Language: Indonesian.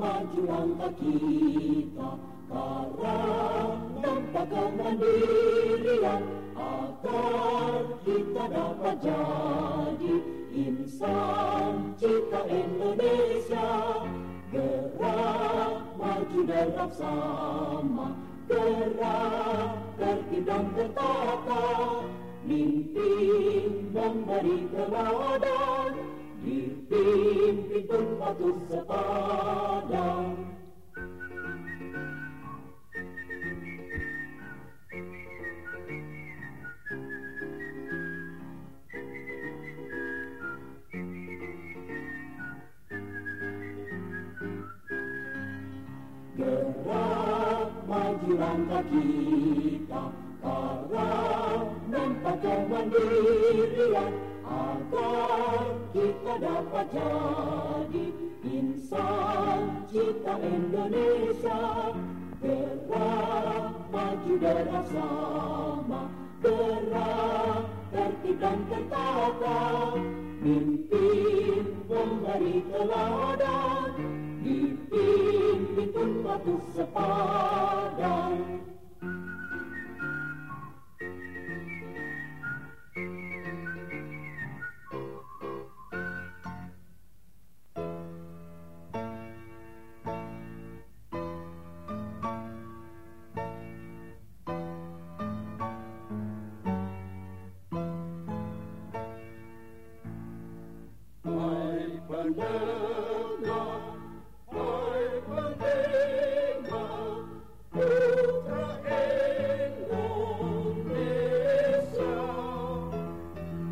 maju langkah kita Karena kemandirian Agar kita dapat jadi insan cita Indonesia Gerak maju dan sama Gerak tertib dan tertata Mimpi memberi teladan Dipimpin pun patuh sepadan Gerak maju langkah kita Karena nampak kemandirian Agar kita dapat jadi insan cita Indonesia. Gerak maju dan sama Gerak tertib dan tertata. Mimpi memberi teladan. Dipimpin pun patuh sepadan world.